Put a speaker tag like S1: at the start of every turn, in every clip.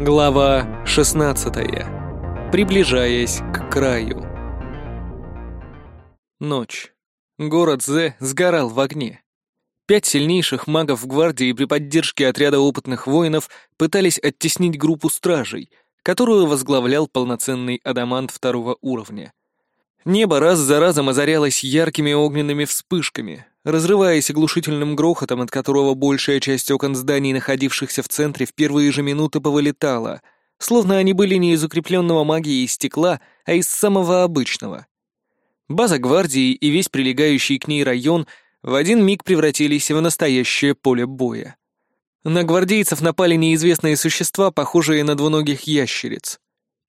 S1: Глава 16. Приближаясь к краю. Ночь. Город Зе сгорал в огне. Пять сильнейших магов гвардии при поддержке отряда опытных воинов пытались оттеснить группу стражей, которую возглавлял полноценный адамант второго уровня. Небо раз за разом озарялось яркими огненными вспышками, разрываясь оглушительным грохотом, от которого большая часть окон зданий, находившихся в центре, в первые же минуты повылетала, словно они были не из укрепленного магией стекла, а из самого обычного. База гвардии и весь прилегающий к ней район в один миг превратились в настоящее поле боя. На гвардейцев напали неизвестные существа, похожие на двуногих ящериц.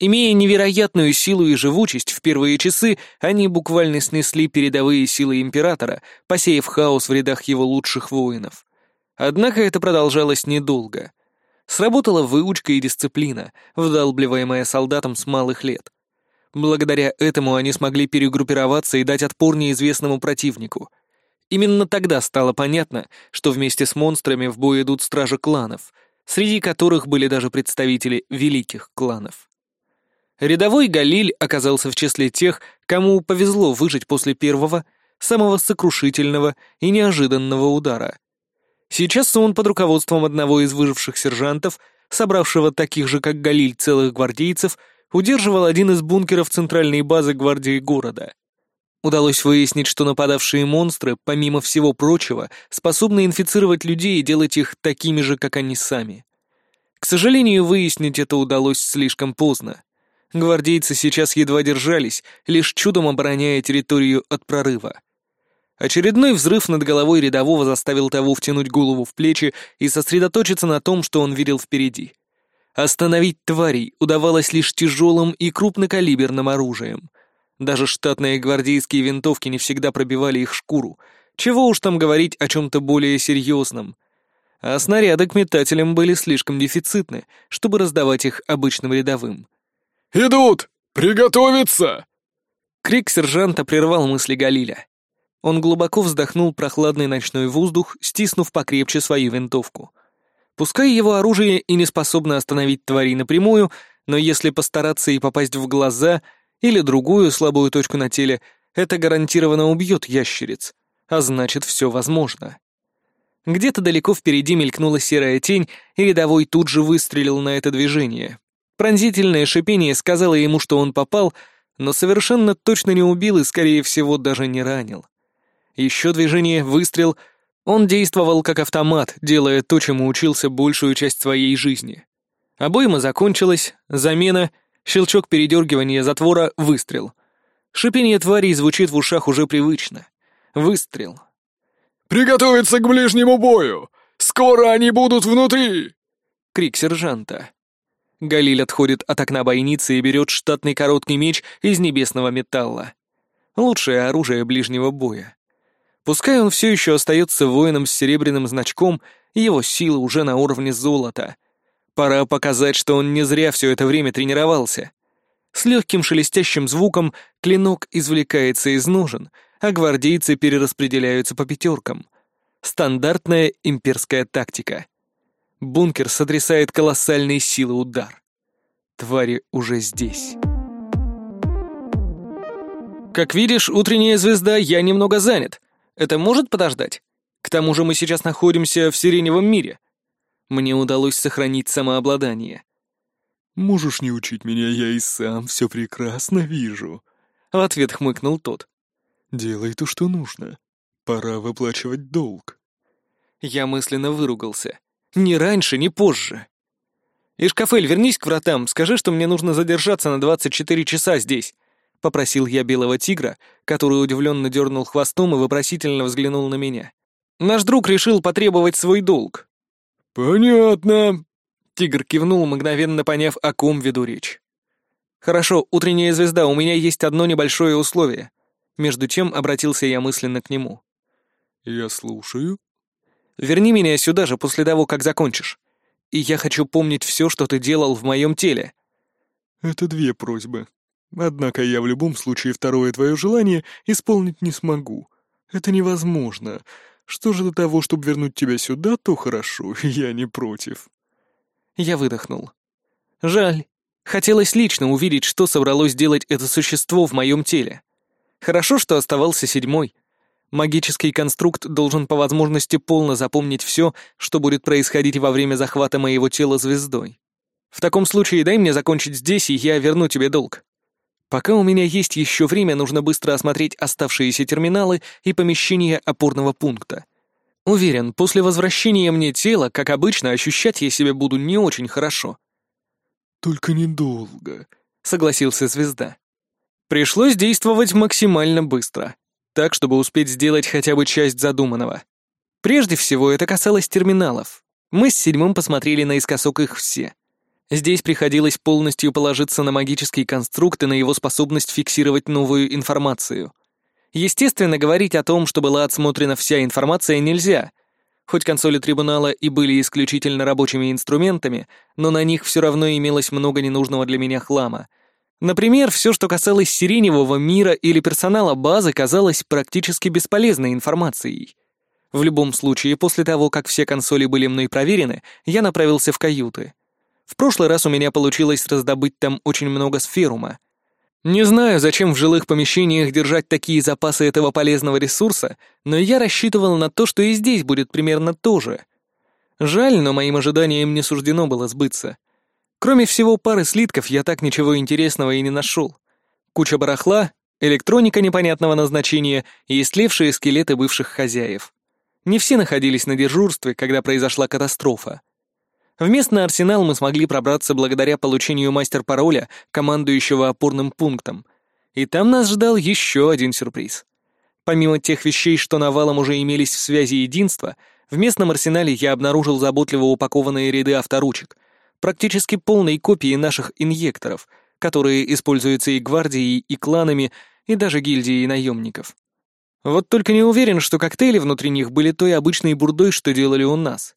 S1: Имея невероятную силу и живучесть, в первые часы они буквально снесли передовые силы Императора, посеяв хаос в рядах его лучших воинов. Однако это продолжалось недолго. Сработала выучка и дисциплина, вдалбливаемая солдатам с малых лет. Благодаря этому они смогли перегруппироваться и дать отпор неизвестному противнику. Именно тогда стало понятно, что вместе с монстрами в бой идут стражи кланов, среди которых были даже представители великих кланов. Рядовой Галиль оказался в числе тех, кому повезло выжить после первого, самого сокрушительного и неожиданного удара. Сейчас он под руководством одного из выживших сержантов, собравшего таких же, как Галиль, целых гвардейцев, удерживал один из бункеров центральной базы гвардии города. Удалось выяснить, что нападавшие монстры, помимо всего прочего, способны инфицировать людей и делать их такими же, как они сами. К сожалению, выяснить это удалось слишком поздно. Гвардейцы сейчас едва держались, лишь чудом обороняя территорию от прорыва. Очередной взрыв над головой рядового заставил того втянуть голову в плечи и сосредоточиться на том, что он видел впереди. Остановить тварей удавалось лишь тяжелым и крупнокалиберным оружием. Даже штатные гвардейские винтовки не всегда пробивали их шкуру. Чего уж там говорить о чем-то более серьезном. А снаряды к метателям были слишком дефицитны, чтобы раздавать их обычным рядовым.
S2: «Идут! Приготовиться!»
S1: Крик сержанта прервал мысли Галиля. Он глубоко вздохнул прохладный ночной воздух, стиснув покрепче свою винтовку. Пускай его оружие и не способно остановить тварей напрямую, но если постараться и попасть в глаза или другую слабую точку на теле, это гарантированно убьет ящериц, а значит, все возможно. Где-то далеко впереди мелькнула серая тень, и рядовой тут же выстрелил на это движение, Пронзительное шипение сказало ему, что он попал, но совершенно точно не убил и, скорее всего, даже не ранил. Еще движение, выстрел. Он действовал как автомат, делая то, чему учился большую часть своей жизни. Обойма закончилась, замена, щелчок передергивания затвора, выстрел. Шипение тварей звучит в ушах уже привычно. Выстрел.
S2: «Приготовиться к ближнему бою! Скоро они будут внутри!»
S1: Крик сержанта. Галиль отходит от окна бойницы и берет штатный короткий меч из небесного металла. Лучшее оружие ближнего боя. Пускай он все еще остается воином с серебряным значком, его сила уже на уровне золота. Пора показать, что он не зря все это время тренировался. С легким шелестящим звуком клинок извлекается из ножен, а гвардейцы перераспределяются по пятеркам. Стандартная имперская тактика. Бункер сотрясает колоссальной силы удар. Твари уже здесь. Как видишь, утренняя звезда, я немного занят. Это может подождать? К тому же мы сейчас находимся в сиреневом мире. Мне удалось сохранить самообладание.
S2: «Можешь не учить меня, я и сам все прекрасно вижу», — в ответ хмыкнул тот. «Делай то, что нужно. Пора выплачивать долг».
S1: Я мысленно выругался. Ни раньше, ни позже. «Ишкафель, вернись к вратам, скажи, что мне нужно задержаться на 24 часа здесь», — попросил я белого тигра, который удивленно дернул хвостом и вопросительно взглянул на меня. «Наш друг решил потребовать свой долг».
S2: «Понятно», — тигр кивнул, мгновенно поняв, о ком веду речь.
S1: «Хорошо, утренняя звезда, у меня есть одно небольшое условие». Между тем обратился я мысленно к нему.
S2: «Я слушаю»,
S1: Верни меня сюда же после того, как закончишь. И я хочу помнить все, что ты делал в моем теле».
S2: «Это две просьбы. Однако я в любом случае второе твое желание исполнить не смогу. Это невозможно. Что же до того, чтобы вернуть тебя сюда, то хорошо, я не против».
S1: Я выдохнул. Жаль. Хотелось лично увидеть, что собралось делать это существо в моем теле. Хорошо, что оставался седьмой. Магический конструкт должен по возможности полно запомнить все, что будет происходить во время захвата моего тела звездой. В таком случае дай мне закончить здесь, и я верну тебе долг. Пока у меня есть еще время, нужно быстро осмотреть оставшиеся терминалы и помещения опорного пункта. Уверен, после возвращения мне тела, как обычно, ощущать я себя буду не очень хорошо.
S2: «Только недолго», — согласился звезда.
S1: Пришлось действовать максимально быстро, так, чтобы успеть сделать хотя бы часть задуманного. Прежде всего, это касалось терминалов. Мы с седьмым посмотрели наискосок их все. Здесь приходилось полностью положиться на магический конструкт и на его способность фиксировать новую информацию. Естественно, говорить о том, что была отсмотрена вся информация, нельзя. Хоть консоли трибунала и были исключительно рабочими инструментами, но на них все равно имелось много ненужного для меня хлама. Например, все, что касалось сиреневого мира или персонала базы, казалось практически бесполезной информацией. В любом случае, после того, как все консоли были мной проверены, я направился в каюты. В прошлый раз у меня получилось раздобыть там очень много сферума. Не знаю, зачем в жилых помещениях держать такие запасы этого полезного ресурса, но я рассчитывал на то, что и здесь будет примерно то же. Жаль, но моим ожиданиям не суждено было сбыться. Кроме всего пары слитков, я так ничего интересного и не нашел. Куча барахла, электроника непонятного назначения и истлевшие скелеты бывших хозяев. Не все находились на дежурстве, когда произошла катастрофа. В местный арсенал мы смогли пробраться благодаря получению мастер-пароля, командующего опорным пунктом. И там нас ждал еще один сюрприз. Помимо тех вещей, что навалом уже имелись в связи единства, в местном арсенале я обнаружил заботливо упакованные ряды авторучек, практически полные копии наших инъекторов, которые используются и гвардией, и кланами, и даже гильдией наемников. Вот только не уверен, что коктейли внутри них были той обычной бурдой, что делали у нас.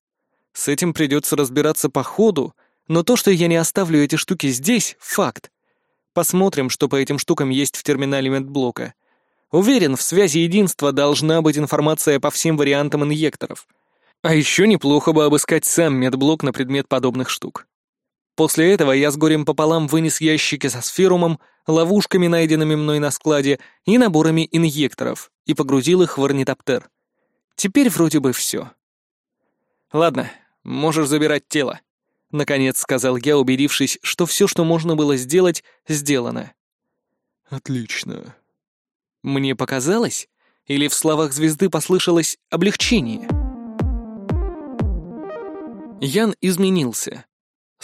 S1: С этим придется разбираться по ходу, но то, что я не оставлю эти штуки здесь, — факт. Посмотрим, что по этим штукам есть в терминале медблока. Уверен, в связи единства должна быть информация по всем вариантам инъекторов. А еще неплохо бы обыскать сам медблок на предмет подобных штук. После этого я с горем пополам вынес ящики со сферумом, ловушками, найденными мной на складе, и наборами инъекторов, и погрузил их в орнитоптер. Теперь вроде бы все. Ладно, Можешь забирать тело», — наконец сказал я, убедившись, что все, что можно было сделать, сделано.
S2: «Отлично».
S1: Мне показалось, или в словах звезды послышалось облегчение? Ян изменился.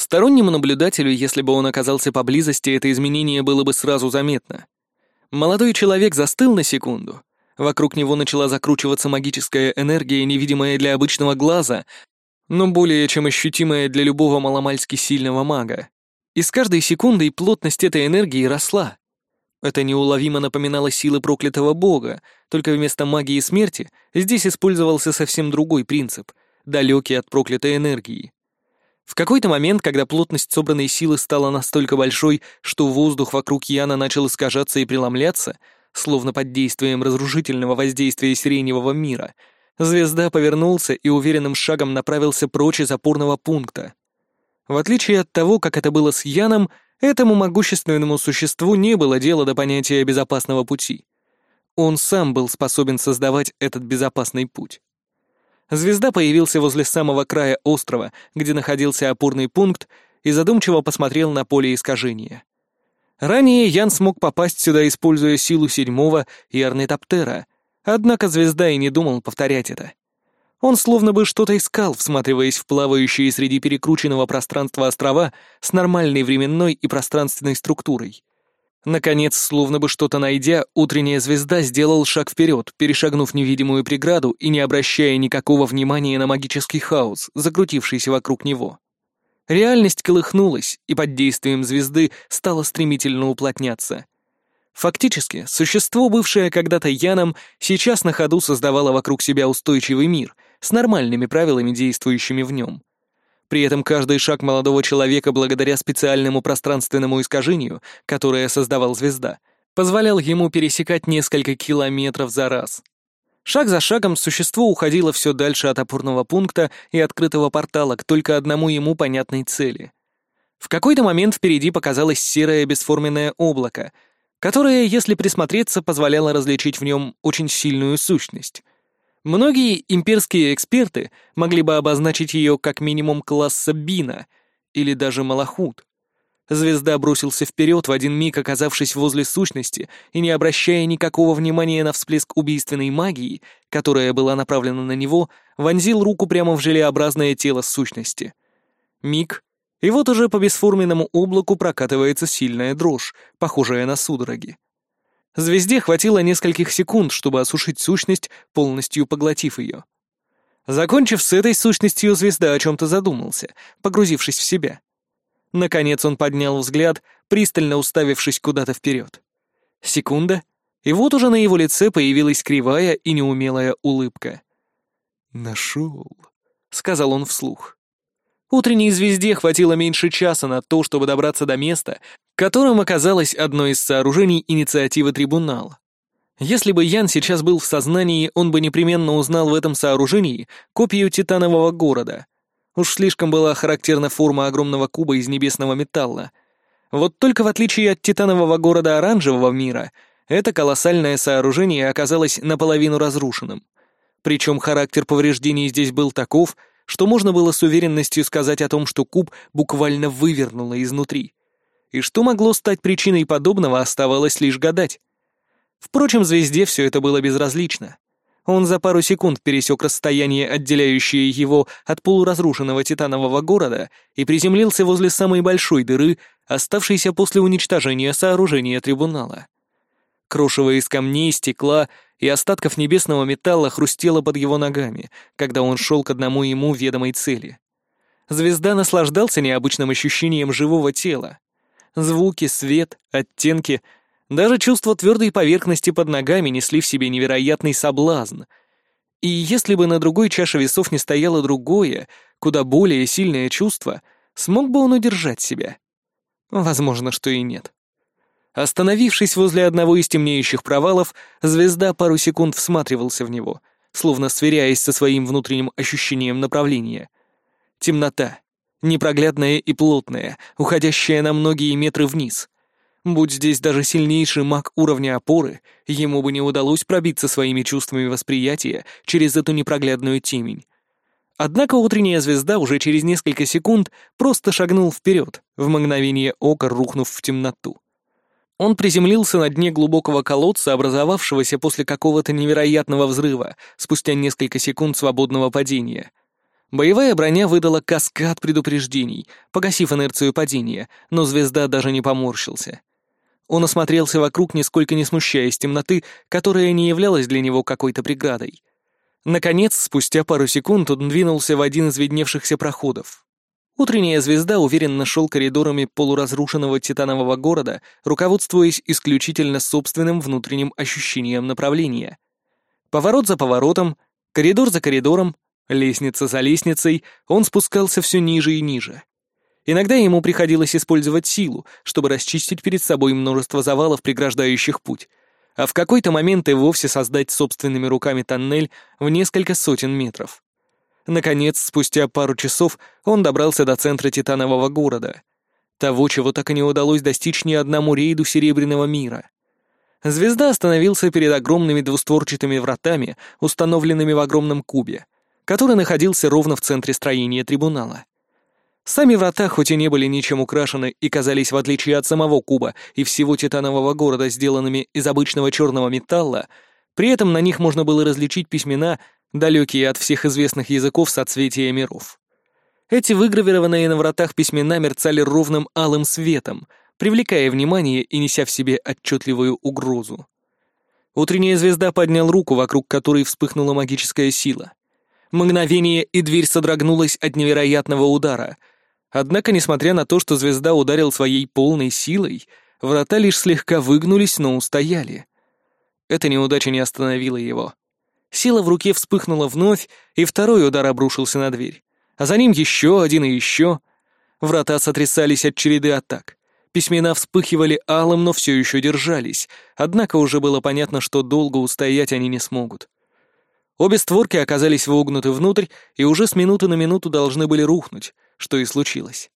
S1: Стороннему наблюдателю, если бы он оказался поблизости, это изменение было бы сразу заметно. Молодой человек застыл на секунду. Вокруг него начала закручиваться магическая энергия, невидимая для обычного глаза, но более чем ощутимая для любого маломальски сильного мага. И с каждой секундой плотность этой энергии росла. Это неуловимо напоминало силы проклятого бога, только вместо магии смерти здесь использовался совсем другой принцип, далекий от проклятой энергии. В какой-то момент, когда плотность собранной силы стала настолько большой, что воздух вокруг Яна начал искажаться и преломляться, словно под действием разрушительного воздействия сиреневого мира — Звезда повернулся и уверенным шагом направился прочь из опорного пункта. В отличие от того, как это было с Яном, этому могущественному существу не было дела до понятия безопасного пути. Он сам был способен создавать этот безопасный путь. Звезда появился возле самого края острова, где находился опорный пункт, и задумчиво посмотрел на поле искажения. Ранее Ян смог попасть сюда, используя силу седьмого и орнитоптера, Однако звезда и не думал повторять это. Он словно бы что-то искал, всматриваясь в плавающие среди перекрученного пространства острова с нормальной временной и пространственной структурой. Наконец, словно бы что-то найдя, утренняя звезда сделал шаг вперед, перешагнув невидимую преграду и не обращая никакого внимания на магический хаос, закрутившийся вокруг него. Реальность колыхнулась, и под действием звезды стала стремительно уплотняться. Фактически, существо, бывшее когда-то Яном, сейчас на ходу создавало вокруг себя устойчивый мир с нормальными правилами, действующими в нем. При этом каждый шаг молодого человека, благодаря специальному пространственному искажению, которое создавал звезда, позволял ему пересекать несколько километров за раз. Шаг за шагом существо уходило все дальше от опорного пункта и открытого портала к только одному ему понятной цели. В какой-то момент впереди показалось серое бесформенное облако, которое, если присмотреться, позволяло различить в нем очень сильную сущность. Многие имперские эксперты могли бы обозначить ее как минимум класса Бина или даже Малахут. Звезда бросился вперед, в один миг оказавшись возле сущности и не обращая никакого внимания на всплеск убийственной магии, которая была направлена на него, вонзил руку прямо в желеобразное тело сущности. Миг, и вот уже по бесформенному облаку прокатывается сильная дрожь, похожая на судороги. Звезде хватило нескольких секунд, чтобы осушить сущность, полностью поглотив ее. Закончив с этой сущностью, звезда о чем-то задумался, погрузившись в себя. Наконец он поднял взгляд, пристально уставившись куда-то вперед. Секунда, и вот уже на его лице появилась кривая и неумелая улыбка.
S2: «Нашел», — сказал он вслух.
S1: Утренней звезде хватило меньше часа на то, чтобы добраться до места, которым оказалось одно из сооружений инициативы трибунала. Если бы Ян сейчас был в сознании, он бы непременно узнал в этом сооружении копию титанового города, Уж слишком была характерна форма огромного куба из небесного металла. Вот только в отличие от титанового города оранжевого мира, это колоссальное сооружение оказалось наполовину разрушенным. Причем характер повреждений здесь был таков, что можно было с уверенностью сказать о том, что куб буквально вывернуло изнутри. И что могло стать причиной подобного, оставалось лишь гадать. Впрочем, звезде все это было безразлично. Он за пару секунд пересек расстояние, отделяющее его от полуразрушенного титанового города, и приземлился возле самой большой дыры, оставшейся после уничтожения сооружения трибунала. Крошево из камней, стекла и остатков небесного металла хрустело под его ногами, когда он шел к одному ему ведомой цели. Звезда наслаждался необычным ощущением живого тела. Звуки, свет, оттенки — даже чувство твердой поверхности под ногами несли в себе невероятный соблазн. И если бы на другой чаше весов не стояло другое, куда более сильное чувство, смог бы он удержать себя? Возможно, что и нет. Остановившись возле одного из темнеющих провалов, звезда пару секунд всматривался в него, словно сверяясь со своим внутренним ощущением направления. Темнота, непроглядная и плотная, уходящая на многие метры вниз — Будь здесь даже сильнейший маг уровня опоры, ему бы не удалось пробиться своими чувствами восприятия через эту непроглядную темень. Однако утренняя звезда уже через несколько секунд просто шагнул вперед, в мгновение ока рухнув в темноту. Он приземлился на дне глубокого колодца, образовавшегося после какого-то невероятного взрыва, спустя несколько секунд свободного падения. Боевая броня выдала каскад предупреждений, погасив инерцию падения, но звезда даже не поморщился. Он осмотрелся вокруг, нисколько не смущаясь темноты, которая не являлась для него какой-то преградой. Наконец, спустя пару секунд, он двинулся в один из видневшихся проходов. Утренняя звезда уверенно шел коридорами полуразрушенного титанового города, руководствуясь исключительно собственным внутренним ощущением направления. Поворот за поворотом, коридор за коридором, лестница за лестницей, он спускался все ниже и ниже. Иногда ему приходилось использовать силу, чтобы расчистить перед собой множество завалов, преграждающих путь, а в какой-то момент и вовсе создать собственными руками тоннель в несколько сотен метров. Наконец, спустя пару часов, он добрался до центра Титанового города. Того, чего так и не удалось достичь ни одному рейду Серебряного мира. Звезда остановился перед огромными двустворчатыми вратами, установленными в огромном кубе, который находился ровно в центре строения трибунала. Сами врата хоть и не были ничем украшены и казались, в отличие от самого куба и всего титанового города, сделанными из обычного черного металла, при этом на них можно было различить письмена, далекие от всех известных языков соцветия миров. Эти выгравированные на вратах письмена мерцали ровным алым светом, привлекая внимание и неся в себе отчетливую угрозу. Утренняя звезда поднял руку, вокруг которой вспыхнула магическая сила. Мгновение, и дверь содрогнулась от невероятного удара — Однако, несмотря на то, что звезда ударил своей полной силой, врата лишь слегка выгнулись, но устояли. Эта неудача не остановила его. Сила в руке вспыхнула вновь, и второй удар обрушился на дверь. А за ним еще один и еще. Врата сотрясались от череды атак. Письмена вспыхивали алым, но все еще держались, однако уже было понятно, что долго устоять они не смогут. Обе створки оказались вогнуты внутрь и уже с минуты на минуту должны были рухнуть, что и случилось.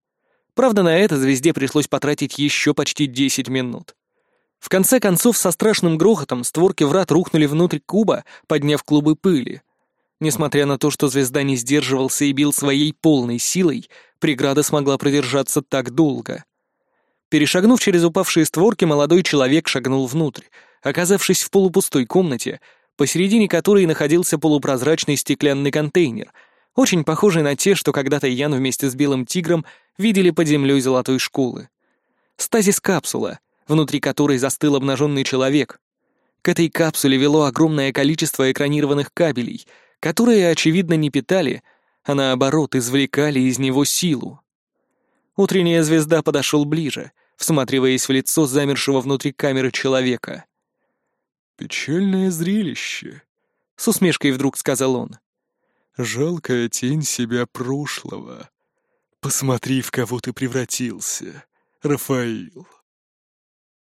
S1: Правда, на это звезде пришлось потратить еще почти 10 минут. В конце концов, со страшным грохотом створки врат рухнули внутрь куба, подняв клубы пыли. Несмотря на то, что звезда не сдерживался и бил своей полной силой, преграда смогла продержаться так долго. Перешагнув через упавшие створки, молодой человек шагнул внутрь, оказавшись в полупустой комнате, посередине которой находился полупрозрачный стеклянный контейнер, очень похожий на те, что когда-то Ян вместе с Белым Тигром видели под землей Золотой Школы. Стазис-капсула, внутри которой застыл обнаженный человек. К этой капсуле вело огромное количество экранированных кабелей — которые, очевидно, не питали, а наоборот извлекали из него силу. Утренняя звезда подошел ближе, всматриваясь в лицо замершего внутри камеры человека.
S2: «Печальное зрелище», —
S1: с усмешкой вдруг сказал он.
S2: «Жалкая тень себя прошлого. Посмотри, в кого ты превратился, Рафаил».